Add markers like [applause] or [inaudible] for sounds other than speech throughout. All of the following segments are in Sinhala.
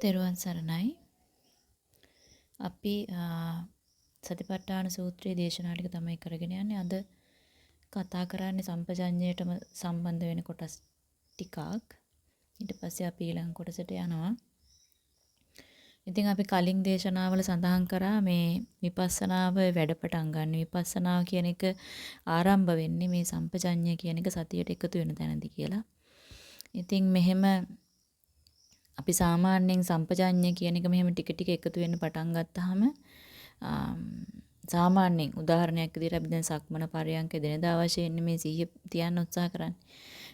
තෙරුවන් සරණයි. අපි සතිපට්ඨාන සූත්‍රයේ දේශනා ටික තමයි කරගෙන යන්නේ. අද කතා කරන්නේ සම්පජඤ්ඤයටම සම්බන්ධ වෙන කොටස් ටිකක්. ඊට පස්සේ අපි ඊළඟ කොටසට යනවා. ඉතින් අපි කලින් දේශනාවල සඳහන් කරා මේ විපස්සනාව වැඩපටන් ගන්න. විපස්සනාව කියන එක ආරම්භ වෙන්නේ මේ සම්පජඤ්ඤය කියන එක සතියට එකතු වෙන තැනදී කියලා. ඉතින් මෙහෙම අපි සාමාන්‍යයෙන් සම්පජාඤ්ඤය කියන එක මෙහෙම ටික ටික එකතු වෙන්න පටන් ගත්තාම සාමාන්‍යයෙන් උදාහරණයක් විදිහට අපි දැන් සක්මන පරයන්ක දිනදා වශයෙන් මේ සිහිය තියන්න උත්සාහ කරන්නේ.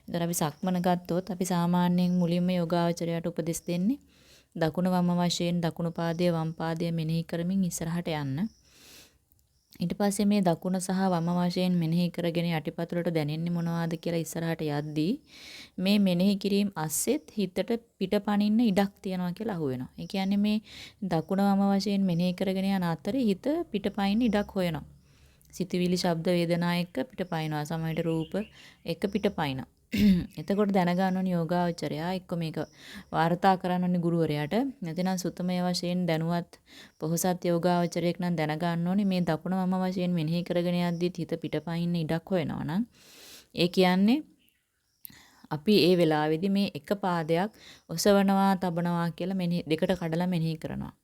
ඒතර අපි සක්මන ගත්තොත් අපි සාමාන්‍යයෙන් මුලින්ම යෝගාවචරයට උපදෙස් දෙන්නේ දකුණ වම වශයෙන් දකුණු පාදයේ වම් පාදයේ මෙනෙහි කරමින් ඉස්සරහට යන්න. ඊට පස්සේ මේ දකුණ සහ වම වශයෙන් මෙනෙහි කරගෙන යටිපතුලට දැනෙන්නේ මොනවද කියලා ඉස්සරහට යද්දී මේ මෙනෙහි කිරීම අස්සෙත් හිතට පිටපනින්න ඉඩක් තියනවා කියලා අහුවෙනවා. ඒ කියන්නේ මේ දකුණ වම වශයෙන් මෙනෙහි කරගෙන යන අතරේ හිත පිටපයින් ඉඩක් හොයනවා. සිතවිලි ශබ්ද වේදනා එක්ක පිටපයින්නවා. සමහරට රූප එක්ක පිටපයින්නවා. [clears throat] එතකොට දැනගන්න ඕනි යෝගාවචරයා එක්ක මේක වාර්තා කරන්න ඕනි ගුරුවරයාට. නැතිනම් සුතමය වශයෙන් දැනුවත් පොහසත් යෝගාවචරයෙක් නම් දැනගන්න ඕනි මේ දකුණ මම වශයෙන් මෙනෙහි කරගෙන යද්දිත් හිත පිටපයින් ඉඩක් හොයනවා නම් ඒ කියන්නේ අපි ඒ වෙලාවේදී මේ එක පාදයක් ඔසවනවා තබනවා කියලා මෙනෙහි දෙකට කඩලා මෙනෙහි කරනවා.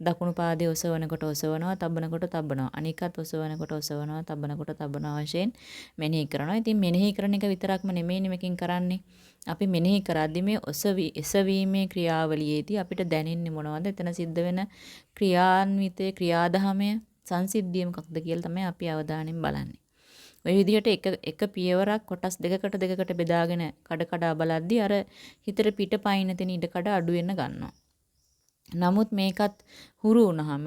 දකුණු පාදයේ ඔසවනකොට ඔසවනවා, තබනකොට තබනවා. අනිකත් ඔසවනකොට ඔසවනවා, තබනකොට තබනවා වශයෙන් මෙනෙහි කරනවා. ඉතින් මෙනෙහි කරන එක විතරක්ම නෙමෙයි මේකෙන් කරන්නේ. අපි මෙනෙහි කරද්දි මේ ඔසවි එසවීමේ ක්‍රියාවලියේදී අපිට දැනෙන්නේ මොනවද? එතන සිද්ධ වෙන ක්‍රියාන්විතයේ ක්‍රියාදහමය සංසිද්ධිය මොකක්ද කියලා තමයි අපි අවධානයෙන් බලන්නේ. ওই විදිහට එක එක පියවරක් කොටස් දෙකකට දෙකකට බෙදාගෙන කඩ කඩ බලද්දි අර හිතට පිට පයින් තියෙන ඉඩ කඩ අඩු වෙන්න ගන්නවා. නමුත් මේකත් හුරු වුණාම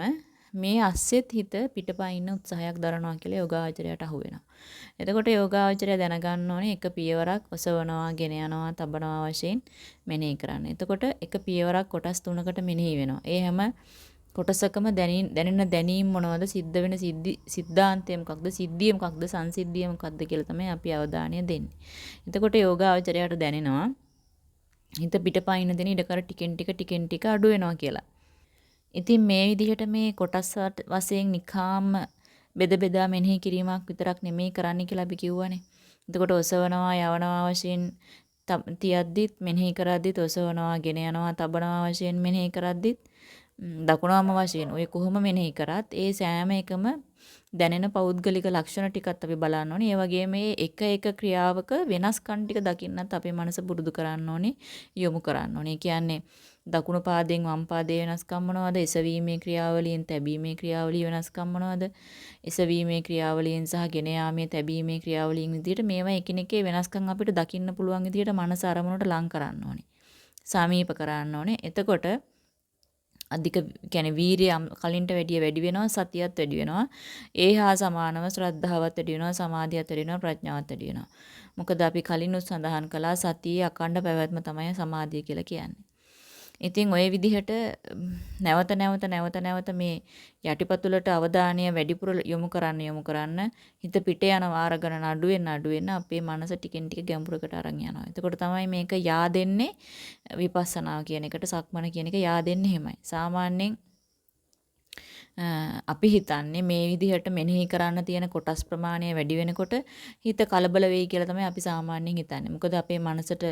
මේ අස්සෙත් හිත පිටපයින්න උත්සාහයක් දරනවා කියලා යෝගාචරයට අහු වෙනවා. එතකොට යෝගාචරය දැනගන්න ඕනේ එක පියවරක් ඔසවනවා, ගෙන යනවා, තබනවා වශයෙන් මෙනෙහි කරන්න. එතකොට එක පියවරක් කොටස් තුනකට මෙනෙහි වෙනවා. ඒ හැම කොටසකම දැනෙන දැනීම් මොනවද සිද්ධ වෙන සිද්ධි සිද්ධාන්තය මොකක්ද සිද්ධිය මොකක්ද සංසිද්ධිය මොකක්ද කියලා තමයි අපි අවධානය දෙන්නේ. එතකොට යෝගාචරයට දැනෙනවා හිත පිටපයින් දෙන ඉඩකර ටිකෙන් ටික ටිකෙන් ටික අඩු වෙනවා කියලා. ඉතින් මේ විදිහට මේ කොටස් වශයෙන් නිකාම්ම බෙද බෙදා මෙනෙහි කිරීමක් විතරක් නෙමෙයි කරන්න කියලා අපි කිව්වනේ. එතකොට ඔසවනවා යවනවා වශයෙන් තියද්දිත් මෙනෙහි කරද්දිත් ඔසවනවා ගෙන යනවා තබනවා වශයෙන් මෙනෙහි කරද්දිත් දකුණාම වශයෙන් ඔය කොහොම මෙනෙහි කරත් ඒ සෑම එකම දැනෙන පෞද්ගලික ලක්ෂණ ටිකත් අපි බලන්න ඕනේ. ඒ වගේම මේ එක එක ක්‍රියාවක වෙනස්කම් ටික දකින්නත් අපේ මනස පුරුදු කරන්න ඕනේ, යොමු කරන්න ඕනේ. කියන්නේ දකුණු පාදයෙන් වම් පාදයේ වෙනස්කම් මොනවද? එසවීමේ ක්‍රියාවලියෙන් තැබීමේ ක්‍රියාවලිය වෙනස්කම් මොනවද? එසවීමේ ක්‍රියාවලියෙන් සහ ගෙන යාමේ තැබීමේ ක්‍රියාවලියෙන් විදිහට මේවා එකිනෙකේ වෙනස්කම් අපිට දකින්න පුළුවන් විදිහට මනස අරමුණට ලං කරන්න ඕනේ. සමීප කරන්න ඕනේ. එතකොට අධික කියන්නේ වීරිය කලින්ට වැඩිය වැඩි වෙනවා සතියත් වැඩි වෙනවා. ඒ හා සමානව ශ්‍රද්ධාවත් වැඩි වෙනවා සමාධියත් වැඩි වෙනවා ප්‍රඥාවත් වැඩි වෙනවා. මොකද අපි කලිනුත් සඳහන් කළා සතියේ අකණ්ඩ පැවැත්ම තමයි සමාධිය කියලා කියන්නේ. ඉතින් ওই විදිහට නැවත නැවත නැවත නැවත මේ යටිපතුලට අවධානය වැඩිපුර යොමු කරන්න යොමු කරන්න හිත පිට යන වාර ගණන අඩු වෙන අඩු වෙන අපේ මනස ටිකෙන් ටික ගැඹුරකට අරන් යනවා. එතකොට තමයි මේක yaadෙන්නේ විපස්සනා කියන එකට සක්මන කියන එක yaadෙන්නේ එහෙමයි. සාමාන්‍යයෙන් අපි හිතන්නේ මේ විදිහට මෙනෙහි කරන්න තියෙන කොටස් ප්‍රමාණය වැඩි වෙනකොට හිත කලබල වෙයි කියලා තමයි අපි සාමාන්‍යයෙන් හිතන්නේ. මොකද අපේ මනසට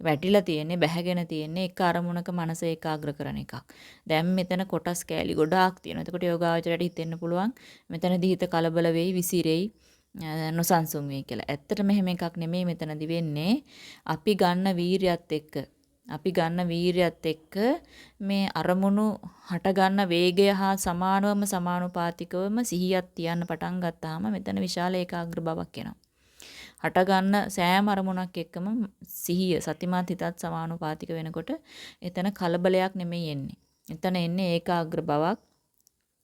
වැටිලා තියෙන්නේ බැහැගෙන තියෙන්නේ එක අරමුණක මනස ඒකාග්‍ර කරන එකක්. දැන් මෙතන කොටස් කෑලි ගොඩාක් තියෙනවා. එතකොට යෝගාවචරයට හිතෙන්න පුළුවන් මෙතනදී හිත කලබල වෙයි, විසිරෙයි, නොසන්සුන් වෙයි කියලා. ඇත්තට මෙහෙම එකක් නෙමෙයි මෙතනදී වෙන්නේ. අපි ගන්න වීරියත් එක්ක අපි ගන්න වීරියත් එක්ක මේ අරමුණු හට ගන්න වේගය හා සමානවම සමානුපාතිකවම සිහියක් තියන්න පටන් ගත්තාම මෙතන විශාල ඒකාග්‍ර බවක් එනවා. හටගන්න සෑම අරමුණක් එක්කම සිහිය සතිමත් හිතත් සමානුපාතික වෙනකොට එතන කලබලයක් නෙමෙයි එන්නේ. එතන එන්නේ ඒකාග්‍ර බවක්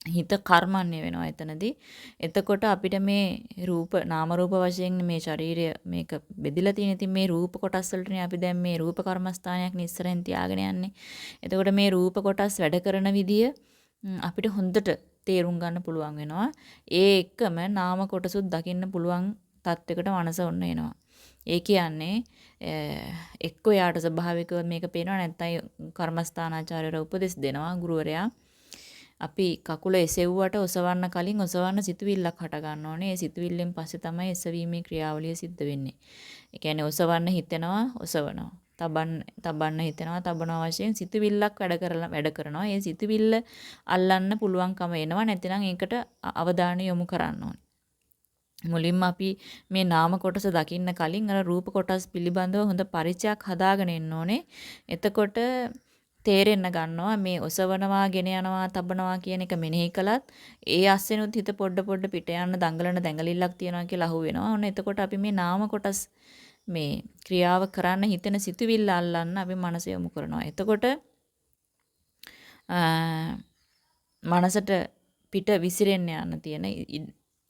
හිත කර්මන්නේ වෙනවා එතනදී. එතකොට අපිට මේ රූප නාම රූප වශයෙන් මේ ශරීරය මේක බෙදිලා තියෙන ඉතින් මේ රූප කොටස් වලටනේ අපි දැන් මේ රූප කර්මස්ථානයක් නිස්සරෙන් තියාගෙන යන්නේ. එතකොට මේ රූප කොටස් වැඩ කරන විදිය අපිට හොඳට තේරුම් ගන්න පුළුවන් වෙනවා. ඒ එක්කම නාම කොටසුත් දකින්න පුළුවන් තත්වයකට මනස ඔන්න එනවා. ඒ කියන්නේ එක්ක යාට ස්වභාවිකව මේක පේනවා නැත්නම් කර්මස්ථානාචාර්යවරු උපදෙස් දෙනවා ගුරුවරයා. අපි කකුල එසෙව්වට ඔසවන්න කලින් ඔසවන්න සිතුවිල්ලක් හට ගන්න ඕනේ. ඒ සිතුවිල්ලෙන් පස්සේ තමයි එසවීමේ ක්‍රියාවලිය සිද්ධ වෙන්නේ. ඒ කියන්නේ ඔසවන්න හිතෙනවා, ඔසවනවා. තබන්න තබන්න හිතෙනවා, තබනවා වශයෙන් සිතුවිල්ලක් වැඩ කරලා වැඩ කරනවා. ඒ සිතුවිල්ල අල්ලන්න පුළුවන්කම එනවා. නැතිනම් ඒකට අවධානය යොමු කරන්න ඕනේ. මුලින්ම අපි මේ නාම කොටස දකින්න කලින් අර රූප කොටස් පිළිබඳව හොඳ පරිචයක් හදාගෙන ඉන්න ඕනේ. එතකොට තේරෙන්න ගන්නවා මේ ඔසවනවා, ගෙන යනවා, තබනවා කියන එක මෙනෙහි කළත් ඒ අස්සෙනුත් හිත පොඩ පොඩ පිට යන දඟලන දැඟලිල්ලක් තියනවා කියලා අහු වෙනවා. ඔන්න එතකොට අපි මේ නාම කොටස් මේ ක්‍රියාව කරන්න හිතෙන සිතුවිල්ල අල්ලන්න අපි මනස යොමු කරනවා. එතකොට මනසට පිට විසිරෙන්න යන තියෙන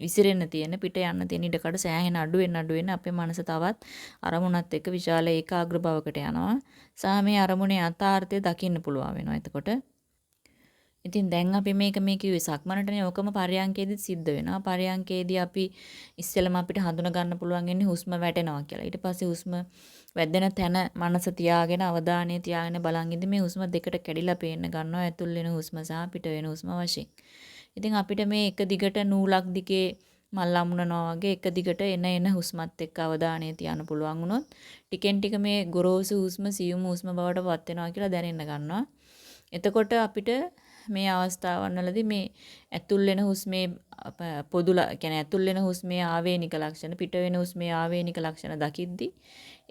විසිරෙන්න තියෙන පිට යන්න තියෙන ඉඩකඩ සෑහෙන අඩු වෙන අඩු වෙන අපේ මනස තවත් අරමුණත් එක්ක විශාල ඒකාග්‍ර භවකට යනවා. සහ මේ අරමුණේ යථාර්ථය දකින්න පුළුවන් වෙනවා එතකොට. ඉතින් දැන් අපි මේක මේ කිව්වේ සක්මනටනේ ඔකම පරයන්කේදීත් සිද්ධ වෙනවා. පරයන්කේදී අපි ඉස්සෙල්ලම අපිට හඳුන ගන්න පුළුවන් ඉන්නේ හුස්ම වැටෙනවා කියලා. ඊට පස්සේ හුස්ම වැදෙන තැන මනස තියාගෙන අවධානය තියාගෙන බලන් ඉඳි මේ හුස්ම දෙකට කැඩිලා පේන්න ගන්නවා. ඇතුල් වෙන හුස්ම සහ පිට වෙන හුස්ම වශයෙන්. ඉතින් අපිට මේ එක දිගට නූලක් දිගේ මල් අමුණනවා වගේ එක දිගට එන එන හුස්මත් එක්ක අවධානය තියන්න පුළුවන් වුණොත් ටිකෙන් ටික මේ ගොරෝසු හුස්ම සියුම් හුස්ම බවට පත් වෙනවා කියලා දැනෙන්න ගන්නවා. එතකොට අපිට මේ අවස්ථාවන් වලදී මේ ඇතුල් වෙන හුස්මේ පොදුලා කියන්නේ ඇතුල් වෙන හුස්මේ ආවේනික ලක්ෂණ පිට වෙන හුස්මේ ආවේනික ලක්ෂණ දකිද්දි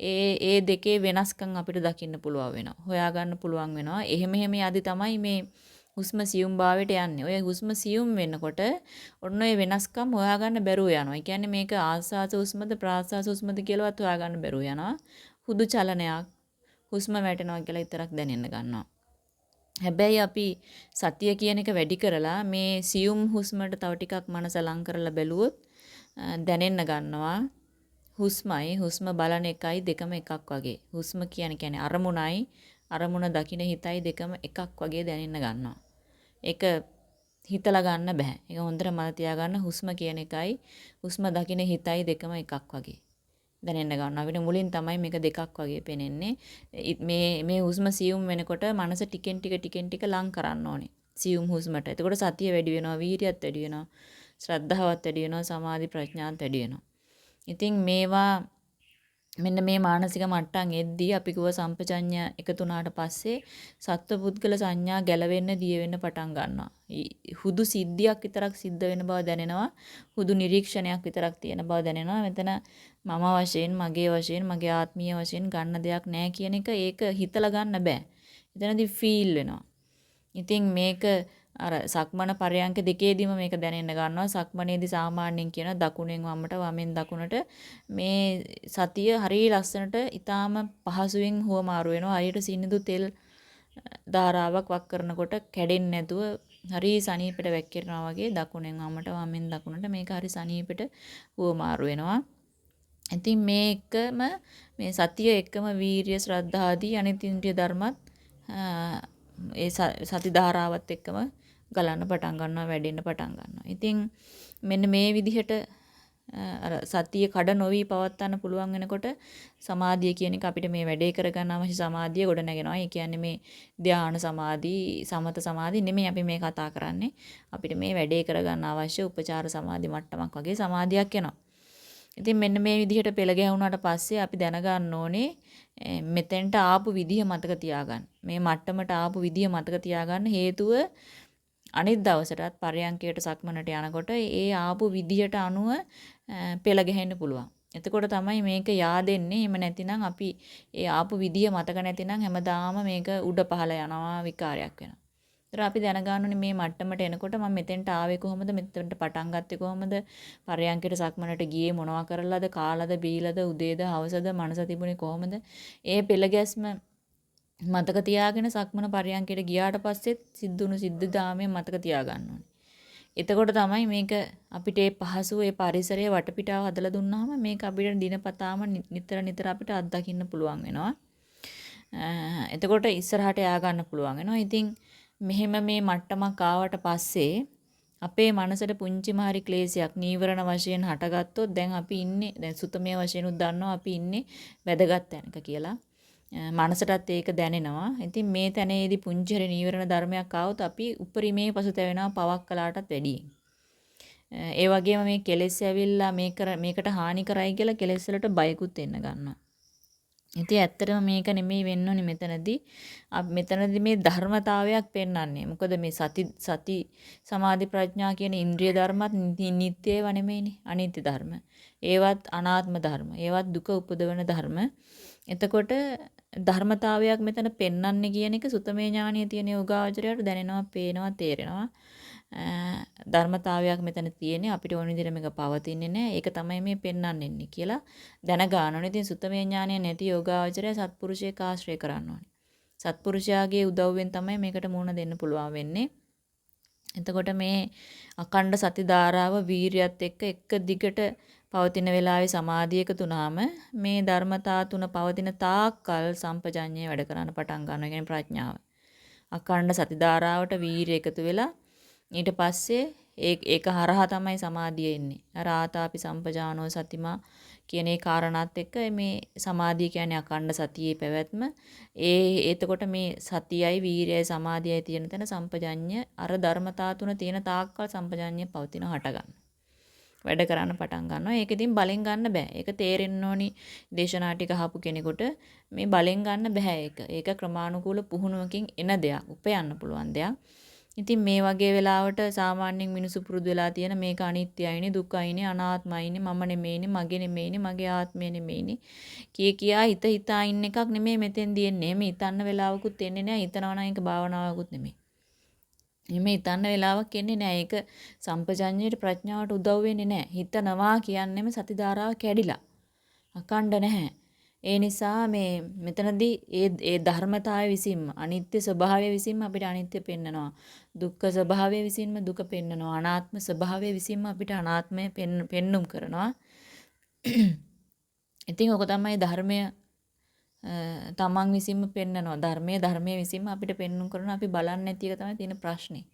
ඒ ඒ දෙකේ වෙනස්කම් අපිට දකින්න පුළුවන් වෙනවා. හොයාගන්න පුළුවන් වෙනවා. එහෙම එහෙම යදි තමයි මේ හුස්ම සියුම් භාවයට යන්නේ. ඔය හුස්ම සියුම් වෙනකොට ඔන්න ඔය වෙනස්කම් හොයාගන්න බැරුව යනවා. ඒ කියන්නේ මේක ආස්වාස හුස්මද ප්‍රාස්වාස හුස්මද කියලාවත් හොයාගන්න බැරුව යනවා. හුදු චලනයක් හුස්ම වැටෙනවා කියලා විතරක් දැනෙන්න ගන්නවා. හැබැයි අපි සතිය කියන එක වැඩි කරලා මේ සියුම් හුස්මට තව ටිකක් මනස ලං කරලා බැලුවොත් දැනෙන්න ගන්නවා හුස්මයි හුස්ම බලන එකයි දෙකම එකක් වගේ. හුස්ම කියන්නේ කියන්නේ අරමුණයි අරමුණ දකින හිතයි දෙකම එකක් වගේ දැනෙන්න ගන්නවා. ඒක හිතලා ගන්න බෑ. ඒක හොඳට මතක තියාගන්න හුස්ම කියන එකයි හුස්ම දකින හිතයි දෙකම එකක් වගේ. දැනෙන්න ගන්නවා. අපිට මුලින් තමයි මේක දෙකක් වගේ පේනෙන්නේ. මේ මේ හුස්ම සියුම් වෙනකොට මනස ටිකෙන් ටික ටිකෙන් ටික ලං කරන්න ඕනේ. සියුම් හුස්මට. එතකොට සතිය වැඩි වෙනවා, වීරියත් වැඩි වෙනවා, ශ්‍රද්ධාවත් වැඩි වෙනවා, සමාධි ප්‍රඥාත් වැඩි වෙනවා. ඉතින් මේවා මෙන්න මේ මානසික මට්ටම් එද්දී අපි කිව්ව සම්පජඤ්ඤ එකතු වුණාට පස්සේ සත්වපුද්ගල සංඥා ගැලවෙන්න දිය වෙන්න පටන් ගන්නවා. හුදු සිද්ධියක් විතරක් සිද්ධ වෙන බව දැනෙනවා. හුදු නිරීක්ෂණයක් විතරක් තියෙන බව දැනෙනවා. මෙතන මම වශයෙන්, මගේ වශයෙන්, මගේ ආත්මීය වශයෙන් ගන්න දෙයක් නැහැ කියන එක ඒක හිතලා ගන්න බෑ. එතනදී ෆීල් වෙනවා. ඉතින් මේක අර සක්මන පරයන්ක දෙකේදීම මේක දැනෙන්න ගන්නවා. සක්මනේදී සාමාන්‍යයෙන් කියන දකුණෙන් වමට වමෙන් දකුණට මේ සතිය හරිය ලස්සනට ඊටාම පහසුවෙන් හුවමාරු වෙනවා. හරියට සිනිඳු තෙල් ධාරාවක් වක් කරනකොට කැඩෙන්නේ නැතුව හරිය සනීපෙට වැක්කිරනවා වගේ දකුණෙන් වමට වමෙන් දකුණට මේක හරිය සනීපෙට හුවමාරු වෙනවා. ඉතින් මේකම මේ සතිය එක්කම වීරිය ශ්‍රද්ධාදී අනිත් ඉන්ද්‍රිය ධර්මත් ඒ සති ධාරාවත් එක්කම ගලන්න පටන් ගන්නවා වැඩෙන්න පටන් ගන්නවා. ඉතින් මෙන්න මේ විදිහට අර සතිය කඩ නොවි පවත්වන්න පුළුවන් වෙනකොට සමාධිය කියන එක අපිට මේ වැඩේ කරගන්න අවශ්‍ය සමාධිය ගොඩ නැගෙනවා. ඒ කියන්නේ මේ ධානා සමාධි, සමත සමාධි නෙමෙයි අපි මේ කතා කරන්නේ. අපිට මේ වැඩේ කරගන්න අවශ්‍ය උපචාර සමාධි මට්ටමක් වගේ සමාධියක් එනවා. ඉතින් මෙන්න මේ විදිහට පෙළ ගැහුණාට පස්සේ අපි දැනගන්න ඕනේ මෙතෙන්ට ආපු විදිහ මතක තියාගන්න. මේ මට්ටමට ආපු විදිහ මතක තියාගන්න හේතුව අනිත් දවසටත් පරයන්කයට සක්මනට යනකොට ඒ ආපු විදිහට අනුව පෙළ ගැහෙන්න පුළුවන්. එතකොට තමයි මේක yaadෙන්නේ. එහෙම නැතිනම් අපි ඒ ආපු විදිහ මතක නැතිනම් හැමදාම මේක උඩ පහළ යනවා විකාරයක් වෙනවා. ඒතර අපි දැනගන්න මේ මට්ටමට එනකොට මම මෙතෙන්ට ආවේ කොහොමද? මෙතෙන්ට පටන් ගත්තේ කොහොමද? පරයන්කයට සක්මනට ගියේ මොනවා කරලාද? කාලාද? බීලාද? උදේද? හවසද? මනස තිබුණේ කොහොමද? ඒ පෙළ ගැස්ම මතක තියාගෙන සක්මන පරයන්කයට ගියාට පස්සෙත් සිද්ධුණු සිද්ධ දාමේ මතක තියාගන්න ඕනේ. එතකොට තමයි මේක අපිට ඒ පහසු ඒ පරිසරයේ වටපිටාව හදලා දුන්නාම මේක අපිට දිනපතාම නිතර නිතර අපිට අත්දකින්න පුළුවන් වෙනවා. එතකොට ඉස්සරහට යා ගන්න පුළුවන් වෙනවා. ඉතින් මෙහෙම මේ මට්ටමක් ආවට පස්සේ අපේ මනසට පුංචිම හරි ක්ලේශයක් නීවරණ වශයෙන් හටගත්තොත් දැන් අපි ඉන්නේ දැන් සුතමේ වශයෙන් උත් දන්නවා අපි ඉන්නේ වැදගත් තැනක කියලා. මනසටත් ඒක දැනෙනවා. ඉතින් මේ තැනේදී පුංචි හරි නීවරණ ධර්මයක් ආවොත් අපි උපරිමේ පසුතැවෙනවා පවක් කලාටත් වැඩියෙන්. ඒ වගේම මේ කෙලෙස් ඇවිල්ලා මේක මේකට හානි කරයි කියලා කෙලෙස් වලට බයකුත් එන්න ගන්නවා. ඉතින් ඇත්තටම මේක නෙමෙයි වෙන්න ඕනේ මෙතනදී. මෙතනදී මේ ධර්මතාවයක් පෙන්වන්නේ. මොකද මේ සති සති සමාධි ප්‍රඥා කියන ඉන්ද්‍රිය ධර්මත් නිත්‍ය ඒවා නෙමෙයිනේ. අනිත්‍ය ධර්ම. ඒවත් අනාත්ම ධර්ම. ඒවත් දුක උපදවන ධර්ම. එතකොට ධර්මතාවයක් මෙතන පෙන්වන්නේ කියන එක සුතමේ ඥානිය තියෙන යෝගාවචරයට දැනෙනවා, පේනවා, තේරෙනවා. ධර්මතාවයක් මෙතන තියෙන්නේ අපිට ඕන විදිහට මේක පවතින්නේ නැහැ. ඒක තමයි මේ පෙන්වන්නේ කියලා දැනගන්න ඕනේ. ඉතින් සුත්තමේ ඥානය නැති යෝගාවචරය සත්පුරුෂයෙක් ආශ්‍රය කරන්න ඕනේ. සත්පුරුෂයාගේ උදව්වෙන් තමයි මේකට මුහුණ දෙන්න පුළුවන් වෙන්නේ. එතකොට මේ අකණ්ඩ සති ධාරාව වීරියත් එක්ක එක දිගට පවතින වෙලාවේ සමාධියක තුනම මේ ධර්මතා තුන පවතින තාක්කල් සම්පජඤ්ඤය වැඩ කරන්න පටන් ගන්නවා. කියන්නේ ප්‍රඥාව. අකණ්ඩ සති ධාරාවට වීරිය එකතු වෙලා ඊට පස්සේ ඒ ඒක හරහා තමයි සමාධිය එන්නේ. අර ආතාපි සම්පජානෝ සතිමා කියන ඒ කාරණාත් එක්ක මේ සමාධිය කියන්නේ අකණ්ඩ සතියේ පැවැත්ම. ඒ එතකොට මේ සතියයි වීරයයි සමාධියයි තියෙන තැන සම්පජඤ්ඤ අර ධර්මතා තුන තියෙන තාක්කල් සම්පජඤ්ඤය පවතින හට ගන්න. වැඩ කරන්න පටන් ගන්නවා. ඒක ඉතින් බලෙන් ගන්න බෑ. ඒක තේරෙන්න ඕනි දේශනා ටික අහපු කෙනෙකුට මේ බලෙන් ගන්න බෑ ඒක. ඒක ක්‍රමානුකූල පුහුණුවකින් එන දෙයක්. උපයන්න පුළුවන් දෙයක්. ඉතින් මේ වගේ වෙලාවට සාමාන්‍යයෙන් මිනිසු පුරුදු වෙලා තියෙන මේක අනිත්‍යයිනේ දුකයිනේ අනාත්මයිනේ මම නෙමෙයිනේ මගේ නෙමෙයිනේ මගේ ආත්මය නෙමෙයිනේ කිය කියා හිත හිතා ඉන්න එකක් නෙමෙයි මෙතෙන්දී එන්නේ. මේ හිතන්න වෙලාවකුත් එන්නේ නැහැ. හිතනවා නම් ඒක භාවනාවකුත් නෙමෙයි. එමේ හිතන්න වෙලාවක් එන්නේ නැහැ. ඒක සම්පජඤ්ඤයට ප්‍රඥාවට උදව් වෙන්නේ නැහැ. හිතනවා කියන්නේම සති ධාරාව කැඩිලා. අකණ්ඩ නැහැ. ඒ නිසා මේ මෙතනදී ඒ ඒ ධර්මතාවය විසින්ම අනිත්‍ය ස්වභාවය විසින්ම අපිට අනිත්‍ය පෙන්නනවා. දුක්ඛ ස්වභාවය විසින්ම දුක පෙන්නනවා. අනාත්ම ස්වභාවය විසින්ම අපිට අනාත්මය පෙන්눔 කරනවා. ඉතින් ඔක තමයි ධර්මය තමන් විසින්ම පෙන්නනවා. ධර්මයේ ධර්මයේ විසින්ම අපිට පෙන්눔 කරන අපි බලන්නේ නැති එක තමයි තියෙන ප්‍රශ්නේ.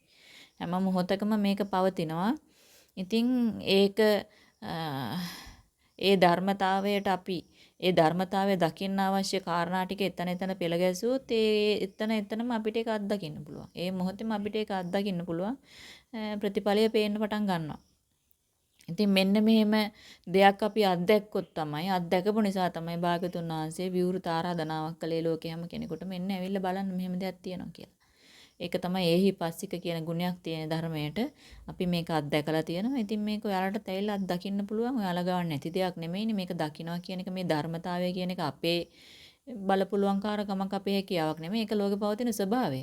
හැම මොහොතකම මේක පවතිනවා. ඉතින් ඒක ඒ ධර්මතාවයට අපි ඒ ධර්මතාවය දකින්න අවශ්‍ය කාරණා ටික එතන එතන පෙළ ගැසුවොත් ඒ එතන එතනම අපිට ඒක අත්දකින්න පුළුවන්. ඒ මොහොතේම අපිට ඒක අත්දකින්න පුළුවන්. ප්‍රතිඵලය පේන්න පටන් ගන්නවා. ඉතින් මෙන්න මෙහෙම දෙයක් අපි අත්දැක්කොත් තමයි අත්දැකපු නිසා තමයි භාගතුන් වහන්සේ විවෘත ආරාධනාවක් කළේ ලෝකේ හැම කෙනෙකුට මෙන්න ඇවිල්ලා බලන්න මෙහෙම දෙයක් තියෙනවා කියලා. ඒක තමයි ඒහි පස්සික කියන ගුණයක් තියෙන ධර්මයට අපි මේක අත්දැකලා තියෙනවා. ඉතින් මේක ඔයාලට තැවිලා අත්දකින්න පුළුවන්. ඔයාලා ගාව නැති දෙයක් නෙමෙයිනේ මේක දකින්නවා කියන එක මේ ධර්මතාවය කියන එක අපේ බලපුලුවන්කාරකමක් අපේ හැකියාවක් නෙමෙයි. ඒක ලෝකේ පවතින ස්වභාවය.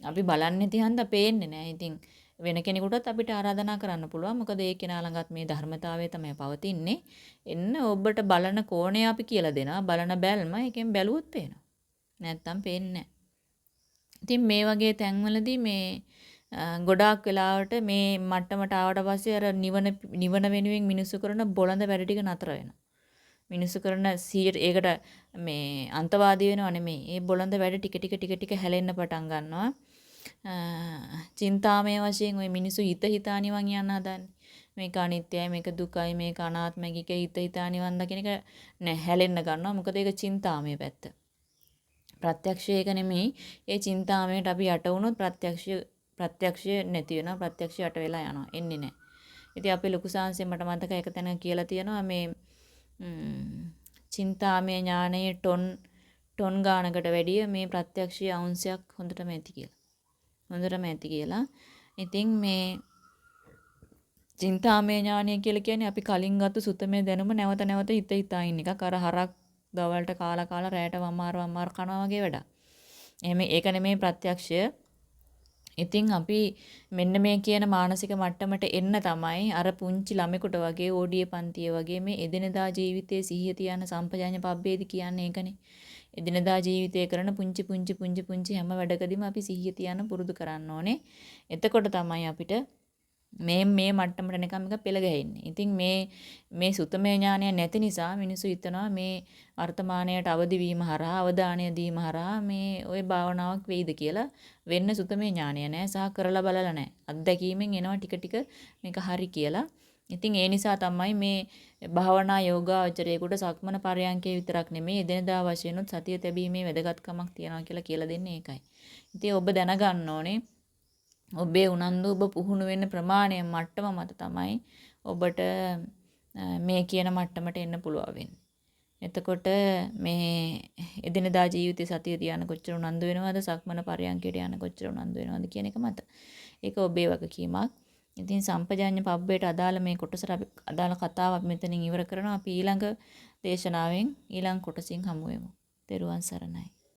අපි බලන්නේ තියන්ද පේන්නේ නැහැ. ඉතින් වෙන කෙනෙකුටත් අපිට ආරාධනා කරන්න පුළුවන්. මොකද ඒ කෙනා ළඟත් මේ ධර්මතාවය තමයි පවතින්නේ. එන්න ඔබට බලන කෝණය අපි කියලා දෙනවා. බලන බැල්ම එකෙන් බැලුවොත් පේනවා. නැත්තම් පේන්නේ නැහැ. ඉතින් මේ වගේ තැන්වලදී මේ ගොඩාක් වෙලාවට මේ මට්ටමට ආවට පස්සේ අර නිවන නිවන වෙනුවෙන් මිනිස්සු කරන බොළඳ වැඩ ටික නතර වෙනවා. මිනිස්සු කරන 100 ඒකට මේ අන්තවාදී වෙනව නෙමෙයි. ඒ බොළඳ වැඩ ටික ටික ටික ටික හැලෙන්න පටන් ගන්නවා. චින්තාමය වශයෙන් ওই මිනිස්සු හිත හිතා නිවන් යන්න හදන්නේ. මේක අනිත්‍යයි, මේක දුකයි, මේක අනාත්මයි කික හිත හිතා නිවන් දකින්න එක නෑ හැලෙන්න ගන්නවා. මොකද ඒක චින්තාමය පැත්ත. ප්‍රත්‍යක්ෂය ඒක නෙමෙයි. ඒ චින්තාමයට අපි යට වුණොත් ප්‍රත්‍යක්ෂය ප්‍රත්‍යක්ෂය නැති වෙනවා. ප්‍රත්‍යක්ෂය යට වෙලා යනවා. එන්නේ නැහැ. ඉතින් අපේ ලොකු සාංශයෙන් මට මතක එක තැනක කියලා තියෙනවා මේ චින්තාමය ඥානයේ ටොන් ටොන් ගානකට වැඩිය මේ ප්‍රත්‍යක්ෂයේ අංශයක් හොඳටම ඇති කියලා. හොඳටම ඇති කියලා. ඉතින් මේ චින්තාමය ඥානය කියලා කියන්නේ අපි කලින් ගත්ත සුතමේ දැනුම නැවත නැවත හිත හිතා ඉන්න එකක්. අර හරක් දවල්ට කාලා කාලා රැයට වමාර වමාර කනවා වගේ වැඩක්. එහෙම ඒක නෙමෙයි ප්‍රත්‍යක්ෂය. ඉතින් අපි මෙන්න මේ කියන මානසික මට්ටමට එන්න තමයි අර පුංචි ළමෙකුට වගේ ඕඩිය පන්තිය වගේ මේ එදිනදා ජීවිතයේ සිහිය තියන සම්පජාඤ්ඤ පබ්බේදි කියන්නේ ඒකනේ. එදිනදා ජීවිතයේ කරන පුංචි පුංචි පුංචි පුංචි හැම වැඩකදීම අපි සිහිය තියන පුරුදු කරන්න ඕනේ. එතකොට තමයි අපිට මේ මේ මට්ටමට එනකම් එක පෙළ ගැහෙන්නේ. ඉතින් මේ මේ සුතමේ ඥානය නැති නිසා මිනිස්සු හිතනවා මේ වර්තමානයට අවදි වීම හරහා අවධානය දීම හරහා මේ ওই භාවනාවක් වෙයිද කියලා වෙන්න සුතමේ ඥානය නැහැ සහ කරලා බලලා නැහැ. අත්දැකීමෙන් එනවා ටික ටික මේක හරි කියලා. ඉතින් ඒ නිසා තමයි මේ භාවනා යෝගාචරයේකට සක්මන පරයන්කේ විතරක් නෙමෙයි එදිනදා වශයෙන්ුත් සතිය තැබීමේ වැදගත්කමක් තියෙනවා කියලා කියලා දෙන්නේ ඒකයි. ඉතින් ඔබ දැනගන්න ඕනේ ඔබේ උනන්දු ඔබ පුහුණු වෙන්න ප්‍රමාණය මට්ටම මත තමයි ඔබට මේ කියන මට්ටමට එන්න පුළුවන් වෙන්නේ. එතකොට මේ එදිනදා ජීවිතේ සතිය තියන කොච්චර උනන්දු වෙනවද සක්මන පරයන්කයට යන කොච්චර උනන්දු වෙනවද කියන එක මත. ඒක ඔබේ වගකීමක්. ඉතින් සම්පජාඤ්ඤ පබ්බේට අදාළ මේ කොටසට අපි අදාළ කතාව අපි මෙතනින් ඉවර කරනවා. අපි ඊළඟ දේශනාවෙන් ඊළඟ කොටසින් හමු වෙමු. ත්වන් සරණයි.